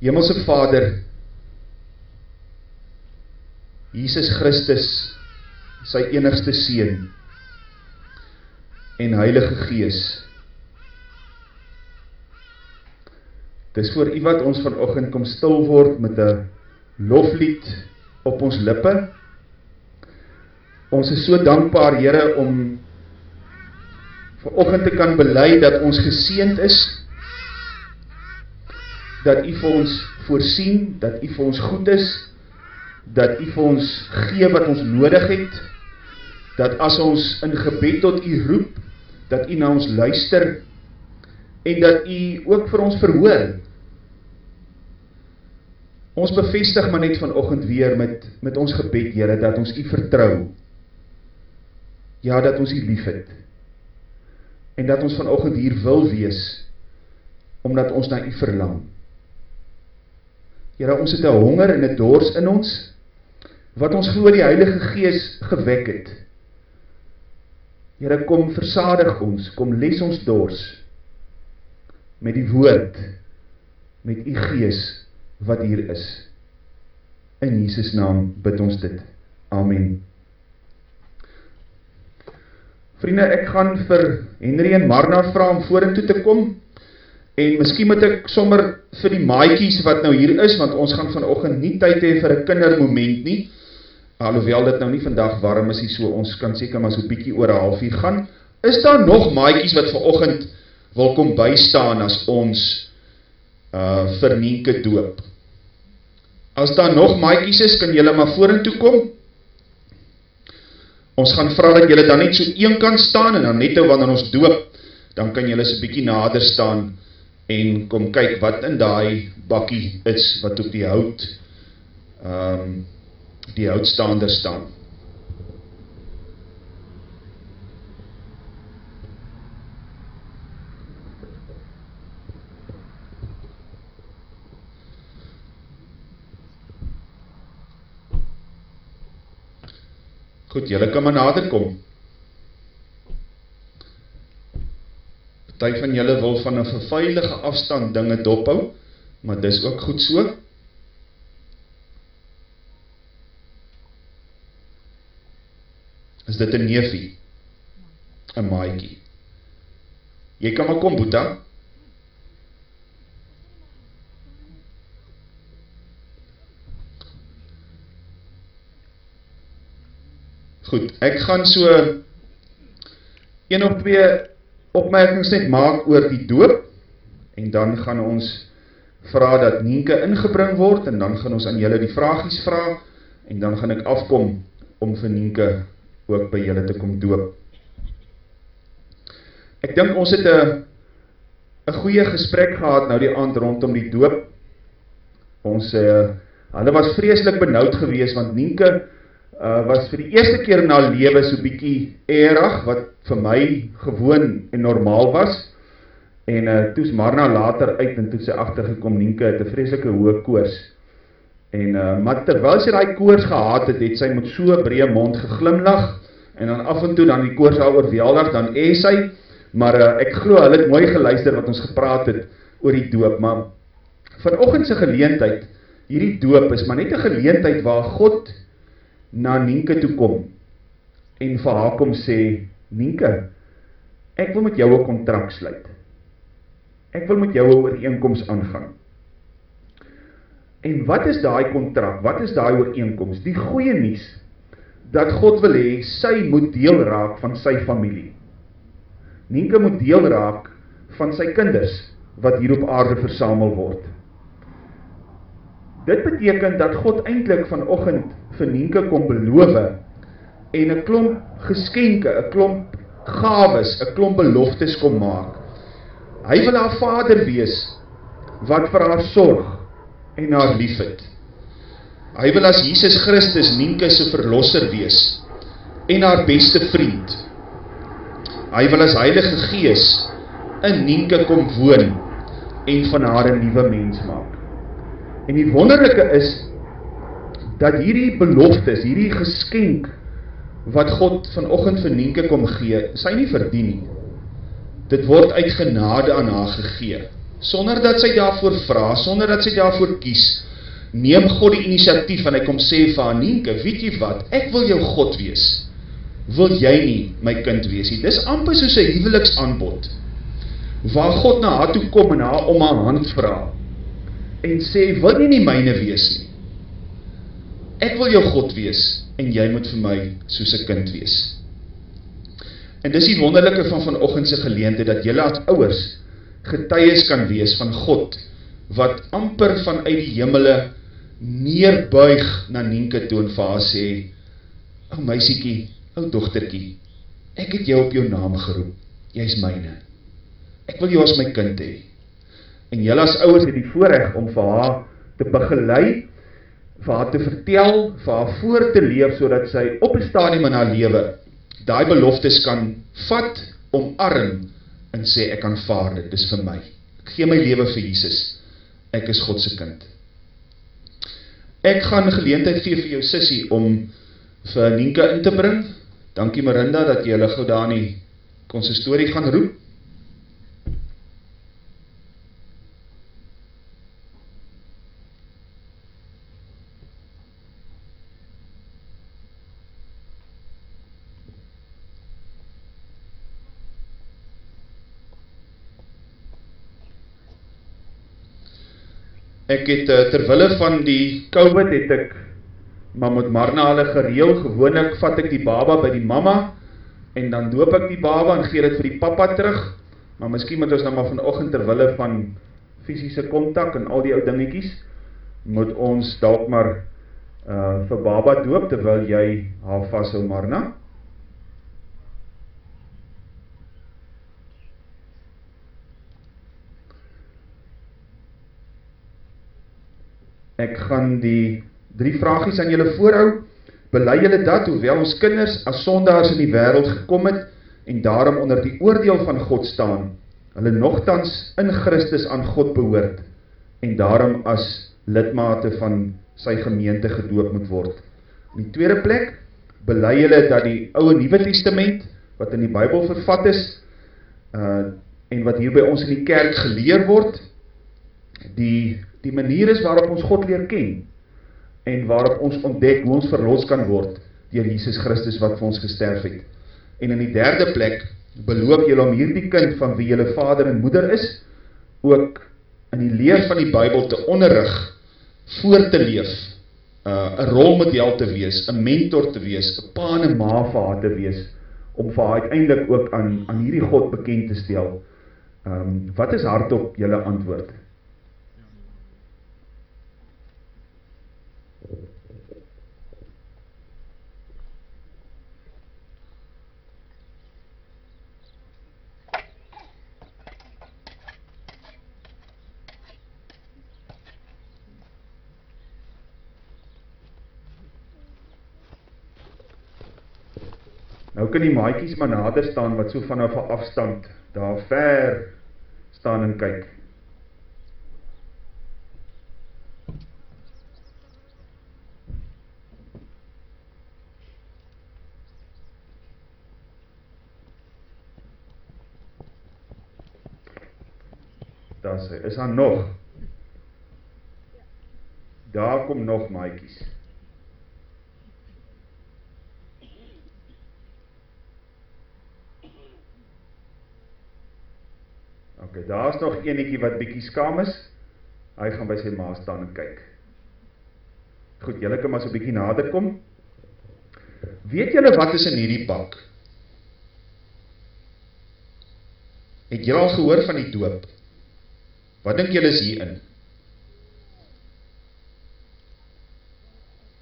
Hemelse Vader, Jesus Christus, sy enigste Seen, en Heilige Gees. Dis voor u wat ons vanochtend kom stil word met een loflied op ons lippe. Ons is so dankbaar, Heere, om vanochtend te kan beleid dat ons geseend is, dat u vir ons voorsien, dat u vir ons goed is, dat u vir ons gee wat ons nodig het, dat as ons in gebed tot u roep, dat u na ons luister, en dat u ook vir ons verhoor. Ons bevestig maar net vanochtend weer met, met ons gebed, Heere, dat ons u vertrouw, ja, dat ons u lief het, en dat ons vanochtend hier wil wees, omdat ons na u verlang. Heere, ons het een honger en een doors in ons, wat ons voor die Heilige Gees gewek het. Heere, kom versadig ons, kom les ons doors, met die woord, met die Gees, wat hier is. In Jesus naam bid ons dit. Amen. Vriende, ek gaan vir Henry en Marna vraag om voor toe te kom, En miskien moet ek sommer vir die maaikies wat nou hier is, want ons gaan vanochtend nie tyd hee vir een kindermoment nie, alhoewel dit nou nie vandag warm is, so ons kan seker maar so bykie oor een half uur gaan. Is daar nog maaikies wat vanochtend wil kom bystaan as ons uh, vir Nienke doop? As daar nog maaikies is, kan jylle maar voor en toe kom. Ons gaan vraag dat jylle dan net so een kan staan, en dan net wanneer ons doop, dan kan jylle so bykie nader staan, en kom kyk wat in daai bakkie is wat op die hout um, die houtstaander staan. Goed, jylle kan maar nader kom. Party van julle wil van 'n verveilige afstand dinge dophou, maar dis ook goed so. Is dit 'n neefie? 'n Maatjie. Jy kan maar kom, Boeta. Goed, ek gaan so een of twee opmerkings net maak oor die doop en dan gaan ons vraag dat Nienke ingebring word en dan gaan ons aan julle die vraagies vraag en dan gaan ek afkom om vir Nienke ook by julle te kom doop. Ek dink ons het een goeie gesprek gehad nou die aand rondom die doop. Ons, uh, hulle was vreselik benauwd gewees want Nienke uh, was vir die eerste keer in haar lewe so bykie erig, wat vir my gewoon en normaal was, en uh, toes Marna later uit, en toe sy achtergekom, Nienke het een vreselike hoge koers, en uh, maar terwyl sy die koers gehad het, het sy met so'n breie mond geglimlag, en dan af en toe dan die koers al oorweldig, dan ees sy, maar uh, ek glo, hy het mooi geluister wat ons gepraat het oor die doop, maar vanochtendse geleentheid, hierdie doop is maar net een geleentheid waar God na Nienke toe kom en vir haar kom sê, Nienke, ek wil met jou een contract sluit. Ek wil met jou een ooreenkomst aangaan. En wat is die contract? Wat is die ooreenkomst? Die goeie nies, dat God wil hee, sy moet deel raak van sy familie. Nienke moet deel raak van sy kinders, wat hier op aarde versamel word. Dit beteken dat God eindelijk vanochtend vir Nienke kom beloof en een klomp geskenke, een klomp gaves, een klomp beloftes kom maak. Hy wil haar vader wees, wat vir haar sorg en haar lief het. Hy wil as Jesus Christus Nienke sy verlosser wees en haar beste vriend. Hy wil as heilige gees in Nienke kom woon en van haar een nieuwe mens maak. En die wonderlijke is, dat hierdie beloftes, hierdie geskenk, wat God vanochtend vir Nienke kom gee, sy nie verdien nie. Dit word uit genade aan haar gegee. sonder dat sy daarvoor vra, sonder dat sy daarvoor kies, neem God die initiatief en hy kom sê vir haar, Nienke, weet jy wat, ek wil jou God wees, wil jy nie my kind wees nie, dis amper soos een huweliks aanbod, waar God na haar toe kom en haar om haar hand vraag, en sê, wil jy nie myne wees nie, ek wil jou God wees, en jy moet vir my soos een kind wees. En dis die wonderlijke van vanochtendse geleende, dat jylle as ouwers getuies kan wees van God, wat amper vanuit die jimmele neerbuig na Nienke toe en vir haar sê, ou meisiekie, ou dochterkie, ek het jou op jou naam geroep, jy is myne. Ek wil jou as my kind hee. En jylle as ouwers het die voorrecht om vir haar te begeleid, vir haar te vertel, vir haar voor te leef, so dat sy op een stadium in haar leven, die beloftes kan vat, omarm, en sê, ek aanvaard dit, dis vir my. Ek gee my leven vir Jesus. Ek is Godse kind. Ek gaan geleentheid gee vir jou sissie om vir Nienke in te bring. Dankie Marinda dat jy hulle gauw daar nie kon sy story gaan roep. Ek het uh, terwille van die COVID het ek maar met Marna hulle gereel, gewoon ek vat ek die baba by die mama en dan doop ek die baba en gee dit vir die papa terug, maar miskien moet ons nou maar vanochtend terwille van fysische contact en al die oud dingetjies, moet ons dalk maar uh, vir baba doop terwyl jy haar vasthou Marna. Ek gaan die drie vragies aan julle voorhou. Belei julle dat, hoewel ons kinders as sondaars in die wereld gekom het en daarom onder die oordeel van God staan, hulle nogthans in Christus aan God behoort en daarom as lidmate van sy gemeente gedoop moet word. In die tweede plek, belei julle dat die ouwe Nieuwe Testament, wat in die Bijbel vervat is, uh, en wat hier by ons in die kerk geleer word, die die manier is waarop ons God leer ken en waarop ons ontdek hoe ons verlos kan word dier Jesus Christus wat vir ons gesterf het. En in die derde plek beloop jylle om hierdie kind van wie jylle vader en moeder is, ook in die leer van die Bijbel te onderrig, voor te leef, uh, een rolmodel te wees, een mentor te wees, een pa en een ma vir haar te wees, om vir haar uiteindelik ook aan, aan hierdie God bekend te stel. Um, wat is hardop jylle antwoord? Nou kan die maaikies maar nader staan wat so vanaf een afstand daar ver staan en kyk. Daar sê, is daar nog? Daar kom nog maaikies. Ok, daar is nog eniekie wat bykie skam is, hy gaan by sy ma staan en kyk. Goed, jylle kan maar so bykie nader kom. Weet jylle wat is in hierdie pak? Het jylle al gehoor van die doop? Wat denk jylle is hierin?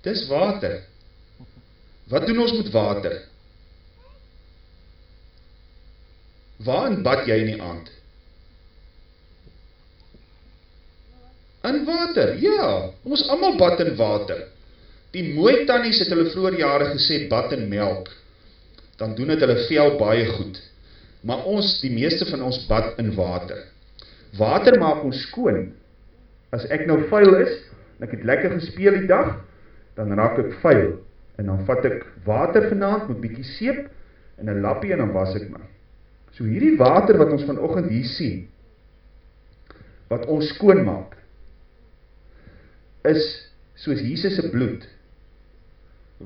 Dis water. Wat doen ons met water? Waarin bad jy in die aand? In water, ja, ons allemaal bad in water. Die mooie tannies het hulle vroeger jare gesê bad in melk, dan doen het hulle vel baie goed. Maar ons, die meeste van ons bad in water. Water maak ons skoon. As ek nou vuil is, en ek het lekker gespeel die dag, dan raak ek vuil. En dan vat ek water vanavond met bykie seep en een lappie en dan was ek my. So hierdie water wat ons vanochtend hier sien, wat ons skoon maak, is soos Jesus se bloed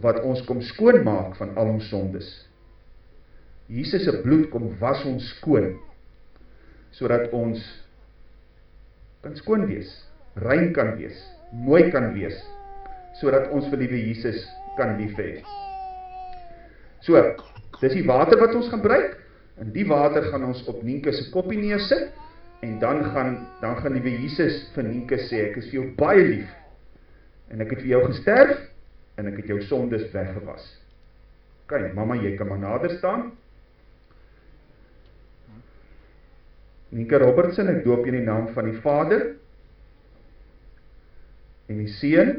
wat ons kom skoon maak van al ons sondes. Jesus se bloed kom was ons skoon sodat ons kan skoon wees, rein kan wees, mooi kan wees sodat ons vir liewe Jesus kan lief hê. So, dis die water wat ons gebruik. En die water gaan ons op Nienke se koppie neersit en dan gaan dan gaan liewe Jesus vir Nienke sê ek is vir jou baie lief. En ek het vir jou gesterf en ek het jou sondes weggewas. OK, mamma, jy kan maar nader staan. Nienke Robertson, ek doop jou in die naam van die Vader en die Seun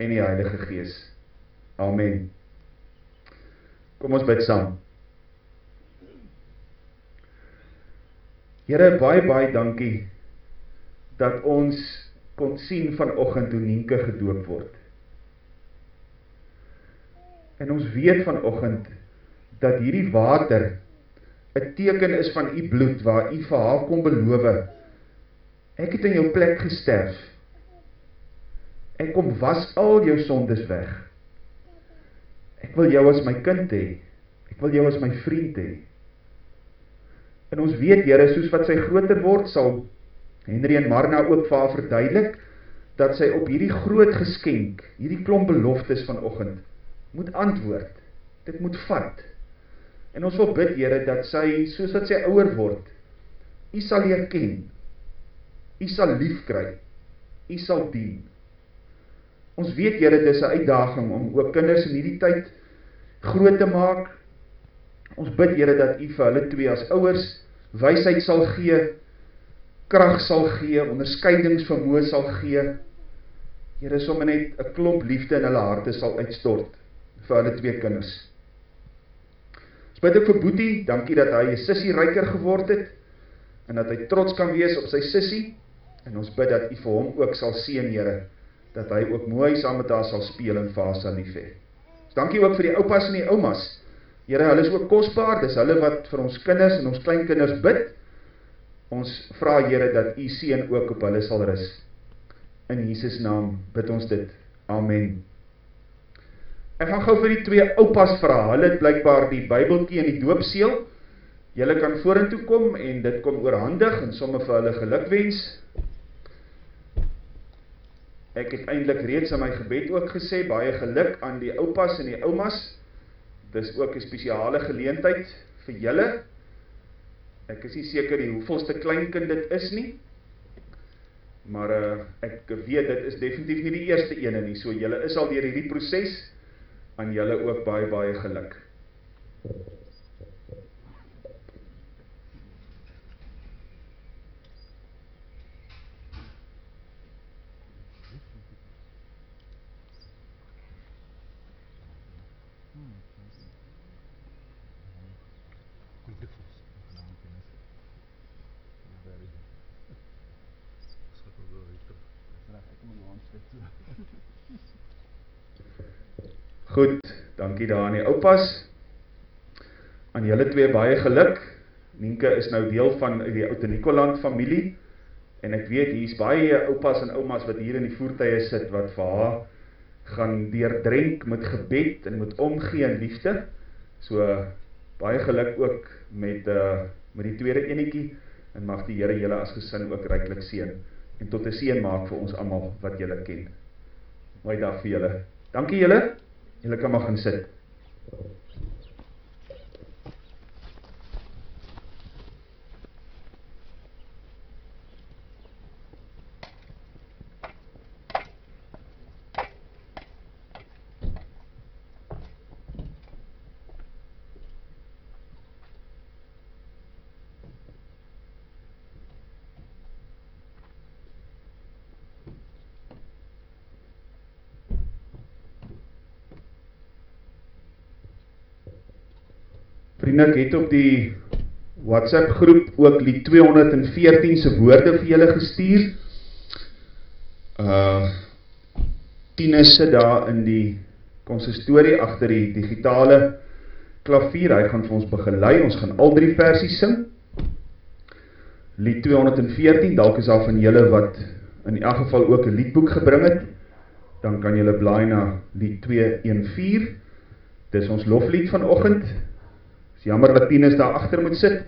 en die Heilige Gees. Amen. Kom ons bid saam. Here, baie baie dankie dat ons kon sien vanoggend hoe Nienke gedoop word. En ons weet vanoggend dat hierdie water 'n teken is van u bloed waar u vir haar kom beloof. Ek het in jou plek gesterf. Ek kom was al jou sondes weg. Ek wil jou as my kind hê. Ek wil jou as my vriend hê. En ons weet Here, soos wat sy groter word, sal Henry en Marna ook vir haar verduidelik dat sy op hierdie groot geskenk, hierdie klomp beloftes vanoggend moet antwoord. Dit moet vat. En ons wil bid Here dat sy soos wat sy ouer word, U sal leer ken. U sal lief kry. U sal dien. Ons weet Here dis 'n uitdaging om ook kinders in hierdie tyd groot te maak. Ons bid Here dat U vir hulle twee as ouers wysheid sal gee, krag sal gee, onderskeidingsvermoë sal gee. Here sommer net 'n klomp liefde in hulle harte sal uitstort vir hulle twee kinders. Ons bid ook vir Boetie, dankie dat hy 'n sussie ryker geword het en dat hy trots kan wees op sy sussie en ons bid dat U vir hom ook sal seën, Here dat hy ook mooi saam met haar sal speel en vir haar sal lief hê. Dus dankie ook vir die oupas en die oumas. Here, hulle is ook kosbaar, dis hulle wat vir ons kinders en ons kleinkinders bid. Ons vra Here dat U seën ook op hulle sal rus. In Jesus naam bid ons dit. Amen. Ek gaan gou vir die twee oupas vra. Hulle het blykbaar die Bybeltjie en die doopseël. Julle kan vorentoe kom en dit kom oorhandig en sommer vir hulle gelukwens. Ek het eintlik reeds in my gebed ook gesê baie geluk aan die oupas en die oumas. Dis ook 'n spesiale geleentheid vir julle. Ek is nie seker die hoeveelste kleinkind dit is nie. Maar uh, ek weet dit is definitief nie die eerste ene nie. So julle is al deur hierdie proses aan julle ook baie baie geluk. Goed, dankie daar aan die oupas. Aan julle twee baie geluk. Nienke is nou deel van die Oute Nikoland familie en ek weet hier's baie oupas en oumas wat hier in die voertuie sit wat vir haar gaan deurdrenk met gebed en met omgee en liefde. So baie geluk ook met uh met die tweede enetjie en mag die Here julle as gesin ook ryklik seën en tot 'n seën maak vir ons almal wat julle ken. Mooi dag vir julle. Dankie julle. Julle kan maar gaan sit. Vriende, ek het op die WhatsApp groep ook die 214 se woorde vir julle gestuur. Uh sit daar in die konsistorie agter die digitale klavier. Hy gaan vir ons begelei. Ons gaan al drie versies sing. lied 214, dalk is daar van julle wat in elk geval ook 'n liedboek gebring het, dan kan julle blaai na lied 214. Dis ons loflied vanoggend. Dis jammer dat Tinus daar agter moet sit,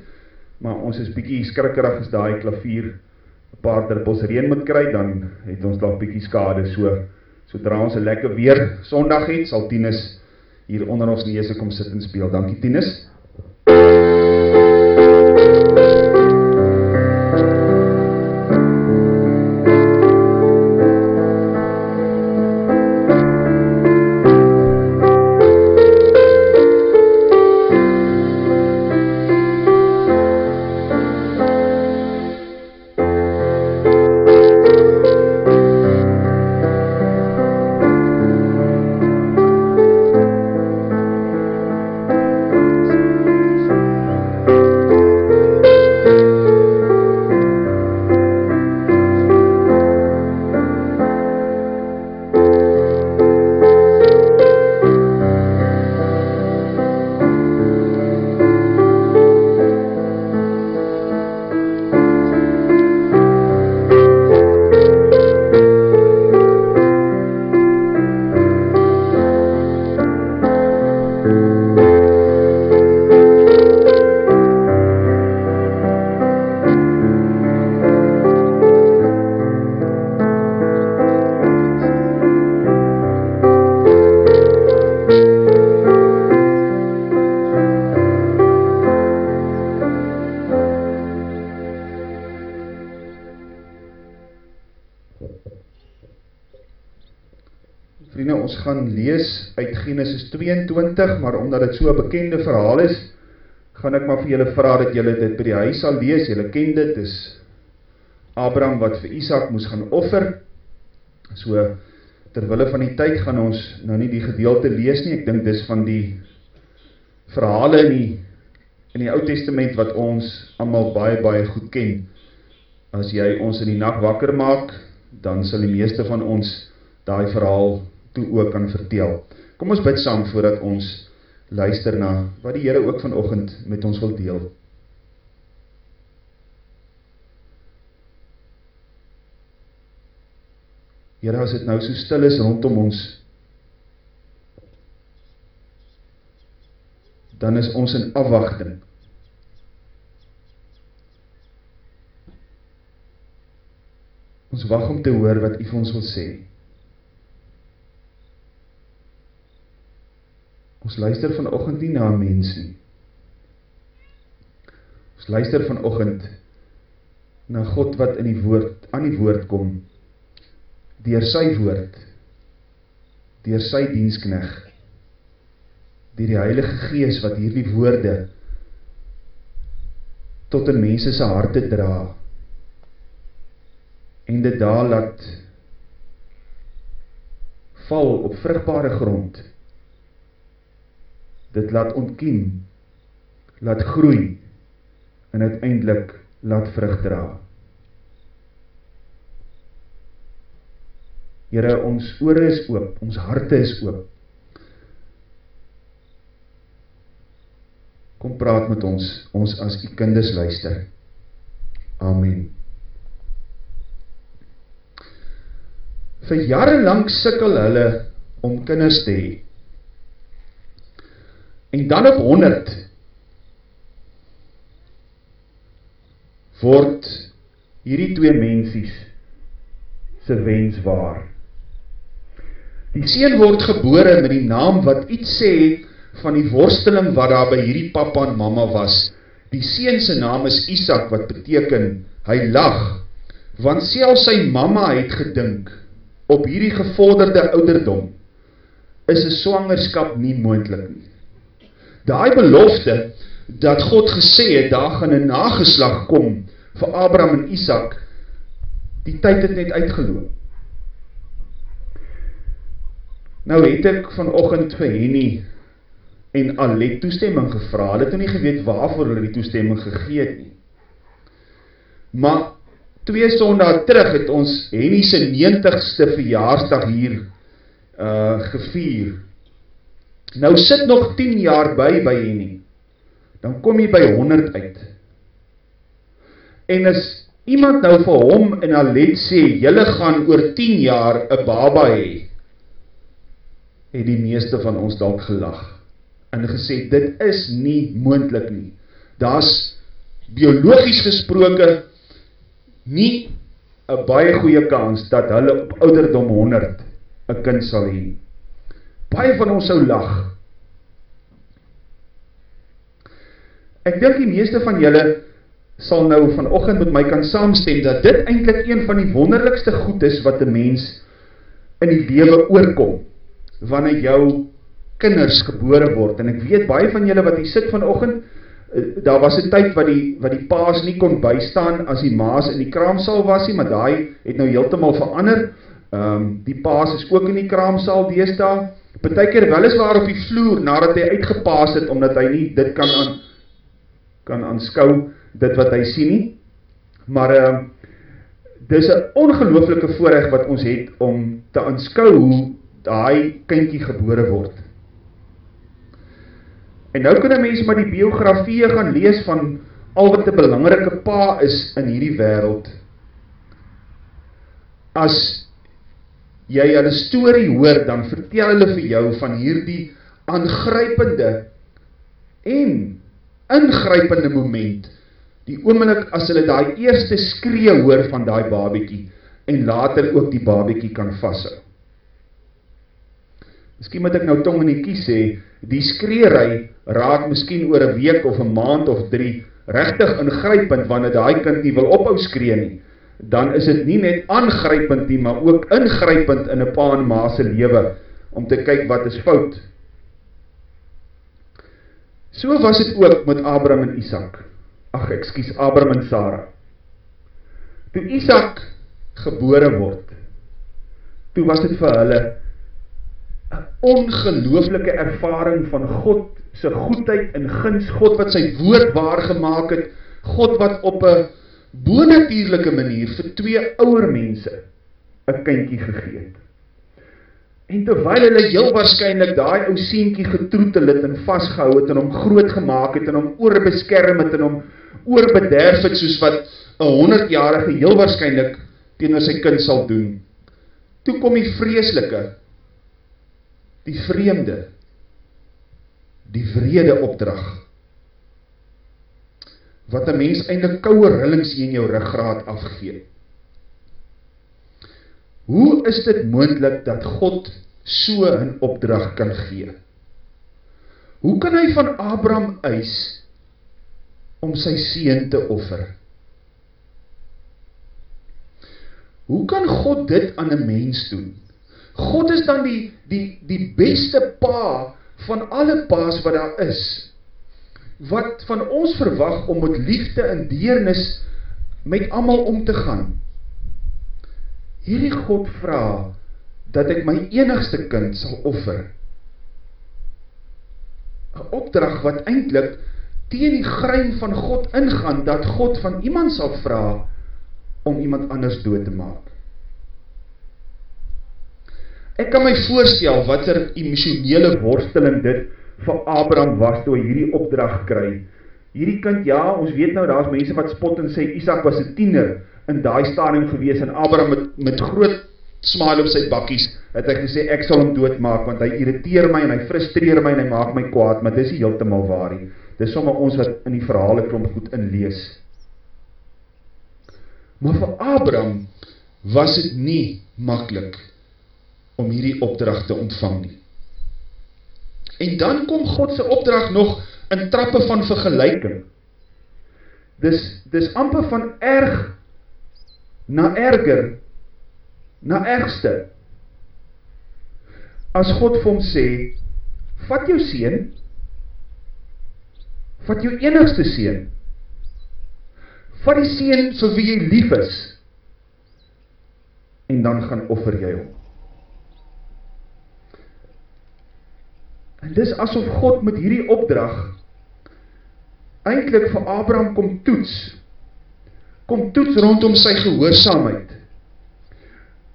maar ons is bietjie skrikkerig as daai klavier 'n paar druppels reën moet kry, dan het ons dalk bietjie skade. So sodra ons 'n lekker weer Sondag het, sal Tinus hier onder ons neuse kom sit en speel. Dankie Tinus. Genesis 22, maar omdat dit so 'n bekende verhaal is, gaan ek maar vir julle vra dat julle dit by die huis sal lees. Julle ken dit, dis Abraham wat vir Isak moes gaan offer. So terwille van die tyd gaan ons nou nie die gedeelte lees nie. Ek dink dis van die verhale in die in die Ou Testament wat ons almal baie baie goed ken. As jy ons in die nag wakker maak, dan sal die meeste van ons daai verhaal toe ook kan vertel. Kom ons bid saam voordat ons luister na wat die Here ook vanoggend met ons wil deel. Here, as dit nou so stil is rondom ons, dan is ons in afwagting. Ons wag om te hoor wat U vir ons wil sê. Ons luister vanoggend nie na mens nie. Ons luister vanoggend na God wat in die woord aan die woord kom deur sy woord deur sy dienskneg deur die Heilige Gees wat hierdie woorde tot in mense se harte dra en dit daar laat val op vrugbare grond dit laat ontkiem, laat groei en uiteindelik laat vrug dra. Here, ons ore is oop, ons harte is oop. Kom praat met ons, ons as u kinders luister. Amen. Vir jare lank sukkel hulle om kinders te hê. En dan op 100 word hierdie twee mensies se wens waar. Die seun word gebore met die naam wat iets sê van die worsteling wat daar by hierdie pappa en mamma was. Die seun se naam is Isak wat beteken hy lag want self sy mamma het gedink op hierdie gevorderde ouderdom is 'n swangerskap nie moontlik nie. Daai belofte dat God gesê het daar gaan 'n nageslag kom vir Abraham en Isak. Die tyd het net uitgeloop. Nou het ek vanoggend vir Henny en Alet toestemming gevra. Hulle het nog nie geweet waarvoor hulle die toestemming gegee het nie. Maar twee Sondae terug het ons Henny se 90ste verjaarsdag hier uh gevier Nou sit nog 10 jaar by by Henny. Dan kom jy by 100 uit. En as iemand nou vir hom en Alet sê, julle gaan oor 10 jaar 'n baba hê, het die meeste van ons dalk gelag en gesê dit is nie moontlik nie. Daar's biologies gesproke nie 'n baie goeie kans dat hulle op ouderdom 100 'n kind sal hê. Baie van ons sou lag. Ek dink die meeste van julle sal nou vanoggend met my kan saamstem dat dit eintlik een van die wonderlikste goed is wat 'n mens in die lewe oorkom wanneer jou kinders gebore word en ek weet baie van julle wat hier sit vanoggend eh, daar was 'n tyd wat die wat die paas nie kon bystaan as die maas in die kraamsaal was nie maar daai het nou heeltemal verander. Um, die paas is ook in die kraamsaal deesdae. Partykeer weliswaar op die vloer nadat hy uitgepaas het omdat hy nie dit kan aan kan aanskou dit wat hy sien nie. Maar uh dis 'n ongelooflike voorreg wat ons het om te aanskou hoe daai kindjie gebore word. En nou kan 'n mens maar die biografieë gaan lees van al wat 'n belangrike pa is in hierdie wêreld. As jy 'n storie hoor, dan vertel hulle vir jou van hierdie aangrypende en ingrypende moment die oomblik as hulle daai eerste skree hoor van daai babietjie en later ook die babietjie kan vashou. Miskien moet ek nou tong in die kies sê, die skreery raak miskien oor 'n week of 'n maand of 3 regtig ingrypend wanneer daai kind nie wil ophou skree nie. Dan is dit nie net aangrypend nie, maar ook ingrypend in 'n pa en ma se lewe om te kyk wat is fout. So was dit ook met Abraham en Isak ag ekskuus Abraham en Sara. Toe Isak gebore word, toe was dit vir hulle 'n ongelooflike ervaring van God se goedheid en guns, God wat sy woord waar gemaak het, God wat op 'n bonatuurlike manier vir twee ouer mense 'n kindjie gegee het. En terwyl hulle heel waarskynlik daai ou seentjie getroetel het en vasgehou het en hom groot gemaak het en hom oorbeskerm het en hom oorbederf het soos wat 'n 100-jarige heel waarskynlik teenoor sy kind sal doen. Toe kom die vreeslike die vreemde die wrede opdrag wat 'n mens eintlik koue rillings in jou ruggraat afgee. Hoe is dit moontlik dat God so 'n opdrag kan gee? Hoe kan hy van Abraham eis om sy seun te offer. Hoe kan God dit aan 'n mens doen? God is dan die die die beste pa van alle paas wat daar is. Wat van ons verwag om met liefde en deernis met almal om te gaan. Hierdie God vra dat ek my enigste kind sal offer. 'n Opdrag wat eintlik teen die grein van God ingaan, dat God van iemand sal vraag, om iemand anders dood te maak. Ek kan my voorstel, wat er emotionele worsteling dit vir Abraham was, toe hy hierdie opdracht kry. Hierdie kind, ja, ons weet nou, daar is mense wat spot en sê, Isaac was een tiener, in die stadium gewees, en Abraham met, met groot smile op sy bakkies, het hy gesê, ek sal hom doodmaak, want hy irriteer my, en hy frustreer my, en hy maak my kwaad, maar dis nie heeltemaal waar nie. Dis sommer ons wat in die verhale klomp goed inlees. Maar vir Abraham was dit nie makkelijk om hierdie opdracht te ontvang nie. En dan kom Godse opdracht nog in trappe van vergelijking. Dis, dis amper van erg na erger, na ergste. As God vir hom sê, vat jou sien, vat jou enigste seun, vat die seun vir wie jy lief is, en dan gaan offer jy hom. En dis asof God met hierdie opdrag eintlik vir Abraham kom toets, kom toets rondom sy gehoorsaamheid.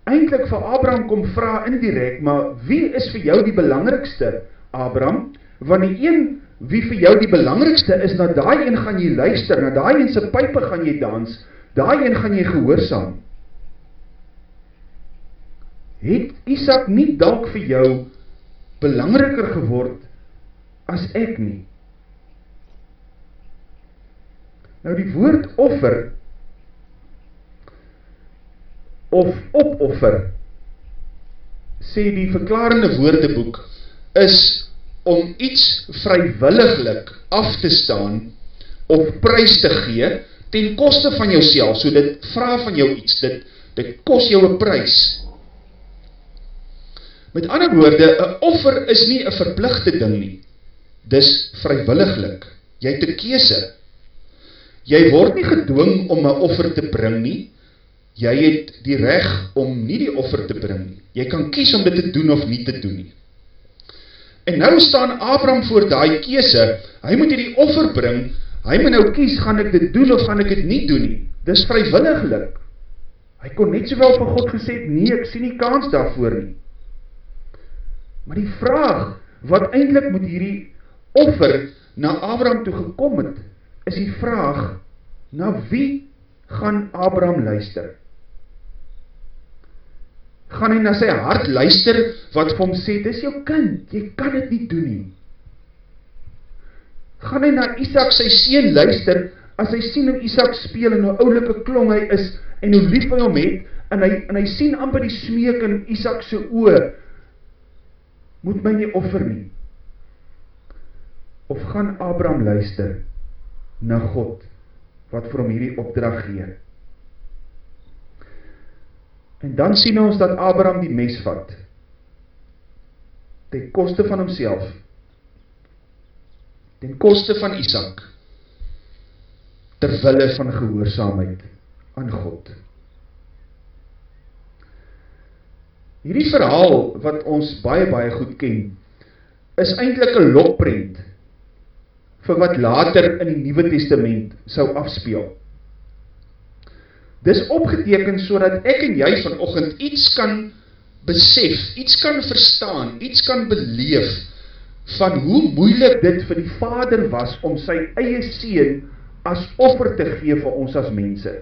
Eintlik vir Abraham kom vra indirek, maar wie is vir jou die belangrikste, Abraham? Want die een wie vir jou die belangrikste is, na daai een gaan jy luister, na daai een se pype gaan jy dans, daai een gaan jy gehoorsaam. Het Isak nie dalk vir jou belangriker geword as ek nie? Nou die woord offer of opoffer sê die verklarende woordeboek is om iets vrywilliglik af te staan of prys te gee ten koste van jouself. So dit vra van jou iets. Dit dit kos jou 'n prys. Met ander woorde, 'n offer is nie 'n verpligte ding nie. Dis vrywilliglik. Jy het 'n keuse. Jy word nie gedwing om 'n offer te bring nie. Jy het die reg om nie die offer te bring nie. Jy kan kies om dit te doen of nie te doen nie. En nou staan Abraham voor daai keuse. Hy moet hierdie offer bring. Hy moet nou kies, gaan ek dit doen of gaan ek dit nie doen nie? Dis vrywilliglik. Hy kon net sowel vir God gesê nee, ek sien nie kans daarvoor nie. Maar die vraag wat eintlik met hierdie offer na Abraham toe gekom het, is die vraag na wie gaan Abraham luister? gaan hy na sy hart luister wat vir hom sê, dis jou kind, jy kan dit nie doen nie. Gaan hy na Isaac sy seun luister, as hy sien hoe Isaac speel en hoe oulike klong hy is, en hoe lief hy hom het, en hy, en hy sien amper die smeek in Isaac sy oor, moet my nie offer nie. Of gaan Abraham luister na God, wat vir hom hierdie opdracht gee, En dan sien ons dat Abraham die mes vat. Ten koste van homself. Ten koste van Isak. Terwille van gehoorsaamheid aan God. Hierdie verhaal wat ons baie baie goed ken, is eintlik 'n lokprent vir wat later in die Nuwe Testament sou afspeel. Dis opgeteken so dat ek en jy vanochtend iets kan besef, iets kan verstaan, iets kan beleef van hoe moeilik dit vir die vader was om sy eie seen as offer te gee vir ons as mense.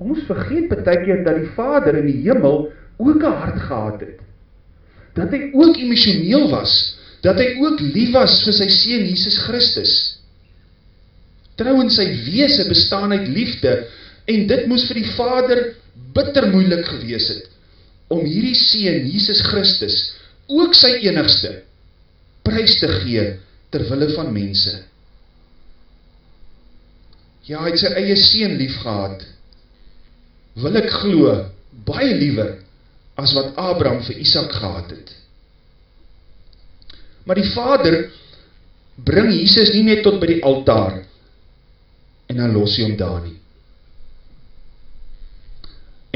Ons vergeet betekent dat die vader in die hemel ook een hart gehad het. Dat hy ook emotioneel was, dat hy ook lief was vir sy seen Jesus Christus. Trouwens sy weese bestaan uit liefde en dit moes vir die vader bitter moeilik gewees het om hierdie seen, Jesus Christus, ook sy enigste, prijs te gee terwille van mense. Ja, hy het sy eie seen lief gehad, wil ek glo, baie liever, as wat Abraham vir Isaac gehad het. Maar die vader bring Jesus nie net tot by die altaar, en dan los hy hom daar nie.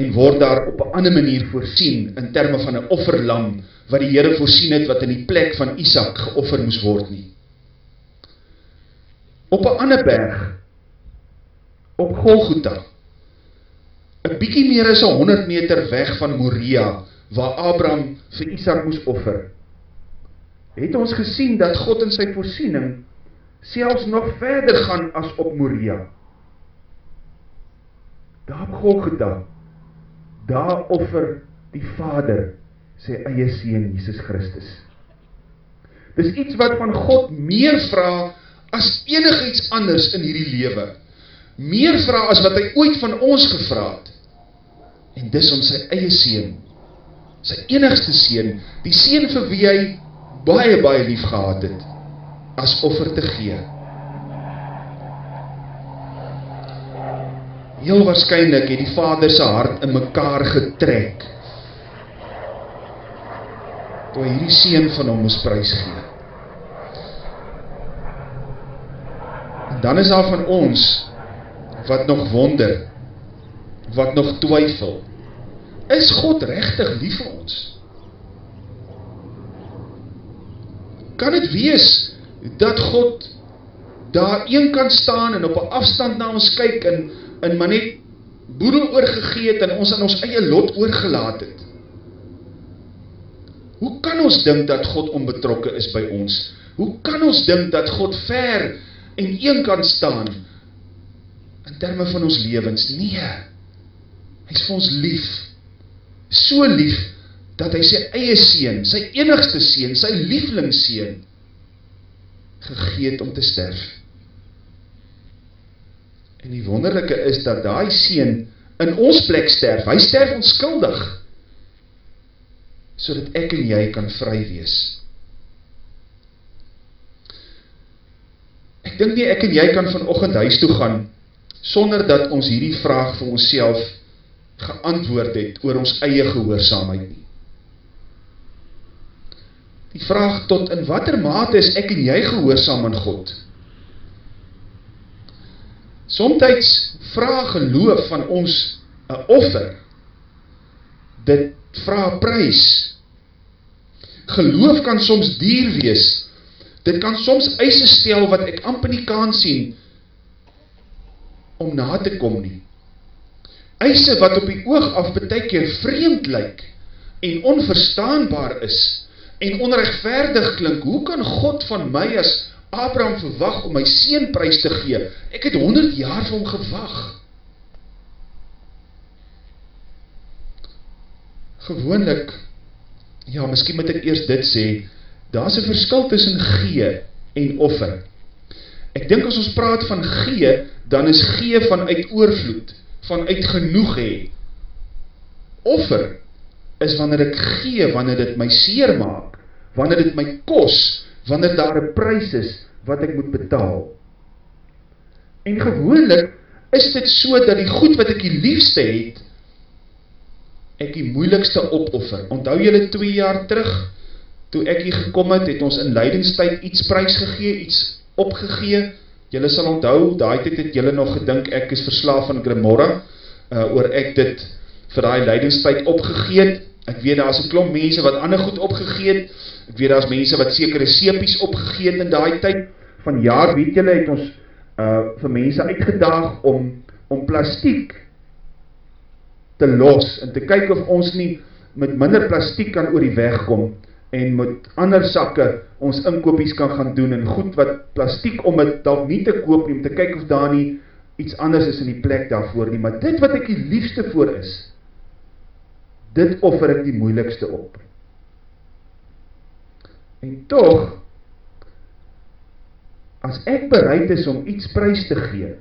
En word daar op 'n ander manier voorsien in terme van 'n offerlam wat die Here voorsien het wat in die plek van Isak geoffer moes word nie. Op 'n ander berg op Golgotha 'n bietjie meer as 100 meter weg van Moria waar Abraham vir Isak moes offer. Het ons gesien dat God in sy voorsiening selfs nog verder gaan as op Moria. Daar op Golgotha, daar offer die Vader sy eie Seen, Jesus Christus. Dis iets wat van God meer vraag as enig iets anders in hierdie lewe. Meer vraag as wat hy ooit van ons gevraad. En dis om sy eie Seen, sy enigste Seen, die Seen vir wie hy baie, baie lief gehad het, as offer te gee. Heel waarschijnlijk het die vader sy hart in mekaar getrek toe hy die sien van hom is prijs gee. En dan is daar van ons wat nog wonder, wat nog twyfel, is God rechtig lief vir ons? Kan het wees dat God daar een kan staan en op een afstand na ons kyk en, en maar net boedel oorgegeet en ons aan ons eie lot oorgelaat het. Hoe kan ons dink dat God onbetrokke is by ons? Hoe kan ons dink dat God ver en een kan staan in terme van ons lewens? Nee. Hy is vir ons lief. So lief dat hy sy eie seun, sy enigste seun, sy lieflingsseun gegee het om te sterf. En die wonderlike is dat daai seun in ons plek sterf. Hy sterf onskuldig sodat ek en jy kan vry wees. Ek dink nie ek en jy kan vanoggend huis toe gaan sonder dat ons hierdie vraag vir onsself geantwoord het oor ons eie gehoorsaamheid nie. Die vraag tot in watter mate is ek en jy gehoorsaam aan God? Somtyds vra geloof van ons 'n offer. Dit vra prys. Geloof kan soms duur wees. Dit kan soms eise stel wat ek amper nie kan sien om na te kom nie. Eise wat op die oog af baie keer vreemd lyk en onverstaanbaar is en onregverdig klink. Hoe kan God van my as Abraham verwag om my seun prys te gee? Ek het 100 jaar vir hom gewag. Gewoonlik ja, miskien moet ek eers dit sê, daar's 'n verskil tussen gee en offer. Ek dink as ons praat van gee, dan is gee vanuit oorvloed, vanuit genoeg hê. Offer is wanneer ek gee, wanneer dit my seer maak, wanneer dit my kos, wanneer daar 'n prys is wat ek moet betaal. En gewoonlik is dit so dat die goed wat ek die liefste het, ek die moeilikste opoffer. Onthou julle 2 jaar terug toe ek hier gekom het, het ons in lydenstyd iets prys gegee, iets opgegee. Julle sal onthou, daai tyd het julle nog gedink ek is verslaaf van Gremora, uh oor ek dit vir daai lydenstyd opgegee het. Ek weet daar's 'n klomp mense wat ander goed opgegee het. Ek weet daar's mense wat sekere sepies opgegee het in daai tyd. Van jaar weet julle het ons uh vir mense uitgedaag om om plastiek te los en te kyk of ons nie met minder plastiek kan oor die weg kom en met ander sakke ons inkopies kan gaan doen en goed wat plastiek om het dalk nie te koop nie, om te kyk of daar nie iets anders is in die plek daarvoor nie, maar dit wat ek die liefste voor is, dit offer ek die moeilikste op. En toch, as ek bereid is om iets prijs te gee,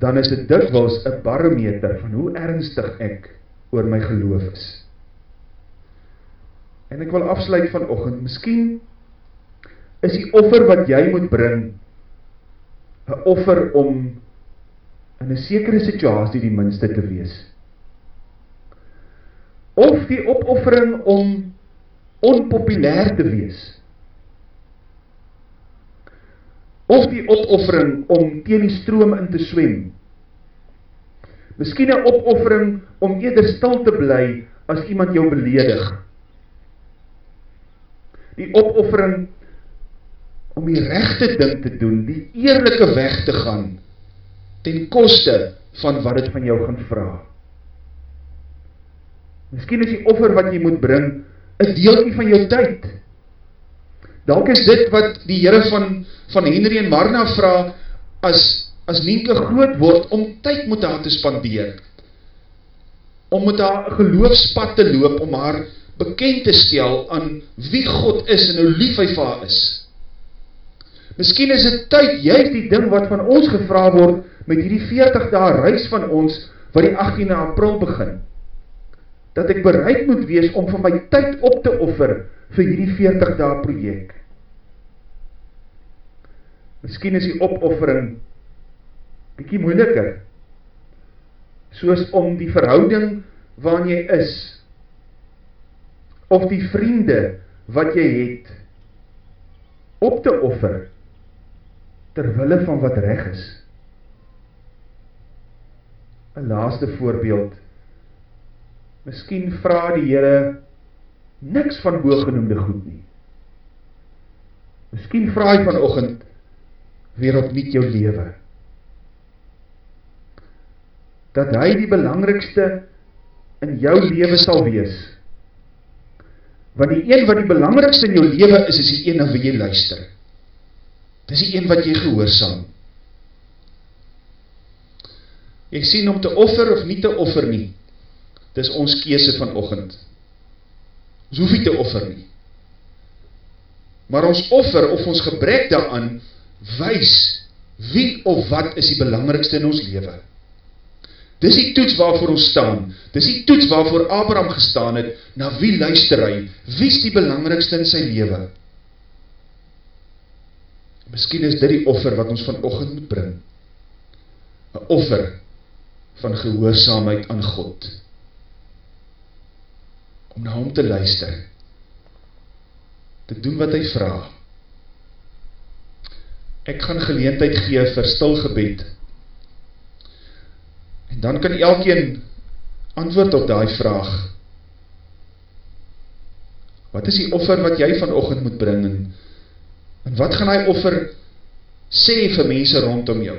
dan is dit dikwels een barometer van hoe ernstig ek oor my geloof is. En ek wil afsluit vanochtend, miskien is die offer wat jy moet bring, een offer om in een sekere situasie die minste te wees. Of die opoffering om onpopulair te wees. Of die opoffering om teen die stroom in te swem. Miskien een opoffering om eerder stil te bly as iemand jou beledig. Die opoffering om die rechte ding te doen, die eerlijke weg te gaan, ten koste van wat het van jou gaan vraag. Miskien is die offer wat jy moet bring, een deelkie van jou tyd, Dalk is dit wat die Here van van Henry en Marna vra as as Nienke groot word om tyd met haar te spandeer. Om met haar geloofspad te loop om haar bekend te stel aan wie God is en hoe lief hy vir haar is. Miskien is dit tyd, juist die ding wat van ons gevra word met hierdie 40 dae reis van ons wat die 18de April begin. Dat ek bereid moet wees om van my tyd op te offer vir hierdie 40 dae projek. Miskien is die opoffering bietjie moeiliker. Soos om die verhouding waarin jy is of die vriende wat jy het op te offer ter wille van wat reg is. 'n Laaste voorbeeld. Miskien vra die Here niks van bogenoemde goed nie. Miskien vra hy vanoggend weer opnuut jou lewe. Dat hy die belangrikste in jou lewe sal wees. Want die een wat die belangrikste in jou lewe is, is die na wie jy luister. Dis die een wat jy gehoorsaam. Jy sien om te offer of nie te offer nie. Dis ons keuse vanoggend. Ons hoef nie te offer nie. Maar ons offer of ons gebrek daaraan wys wie of wat is die belangrikste in ons lewe. Dis die toets waarvoor ons staan. Dis die toets waarvoor Abraham gestaan het. Na wie luister hy? Wie is die belangrikste in sy lewe? Miskien is dit die offer wat ons vanoggend moet bring. 'n Offer van gehoorsaamheid aan God. Om na hom te luister. Te doen wat hy vra. Ek gaan geleentheid gee vir stil gebed. En dan kan elkeen antwoord op daai vraag. Wat is die offer wat jy vanoggend moet bring en, en wat gaan hy offer sê vir mense rondom jou?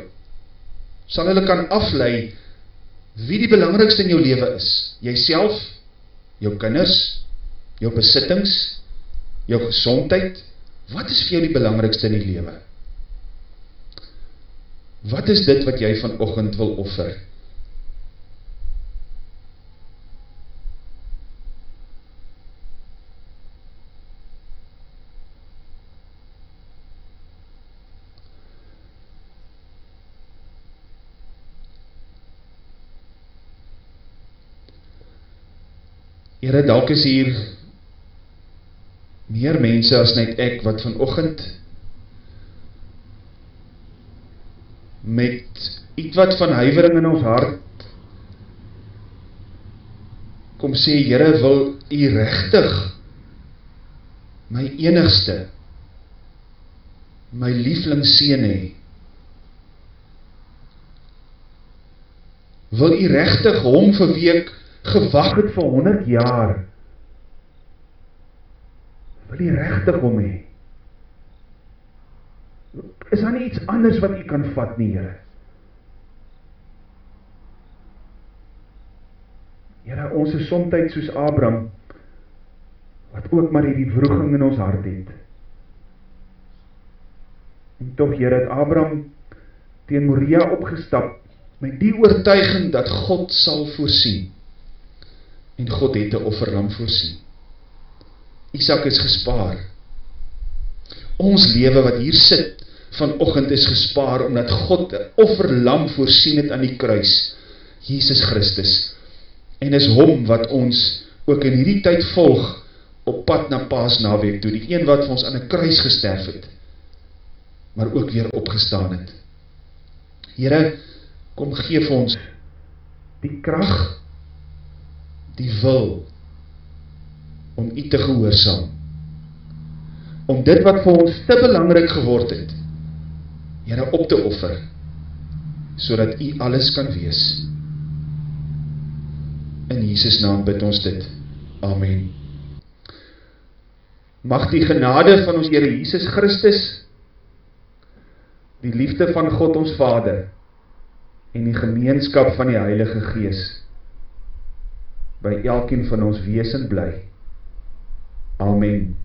Sal hulle kan aflei wie die belangrikste in jou lewe is? Jouself, jou kinders, jou besittings, jou gesondheid? Wat is vir jou die belangrikste in die lewe? Wat is dit wat jy vanoggend wil offer? Here, dalk is hier meer mense as net ek wat vanoggend met iets wat van huiwering in ons hart kom sê Here wil u regtig my enigste my liefling seun hê? Wil u regtig hom vir week gewag het vir 100 jaar, wil jy rechtig om hee? Is daar nie iets anders wat jy kan vat nie, Heere? Heere, ons is somtijds soos Abram, wat ook maar die vroeging in ons hart het. En toch, Heere, het Abram tegen Moria opgestap, met die oortuiging dat God sal voorsien en God het een offerlam voorsien. Isaac is gespaar. Ons leven wat hier sit, vanochtend is gespaar, omdat God een offerlam voorsien het aan die kruis, Jesus Christus. En is hom wat ons ook in hierdie tyd volg, op pad na paas naweek toe, die een wat ons aan die kruis gesterf het, maar ook weer opgestaan het. Heere, kom geef ons die kracht die wil om u te gehoorzaam. Om dit wat vir ons te belangrijk geword het Heere op te offer so dat u alles kan wees. In Jesus naam bid ons dit. Amen. Mag die genade van ons Heere Jesus Christus die liefde van God ons Vader en die gemeenskap van die Heilige Geest by elkeen van ons wees en bly. Amen.